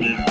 Yeah.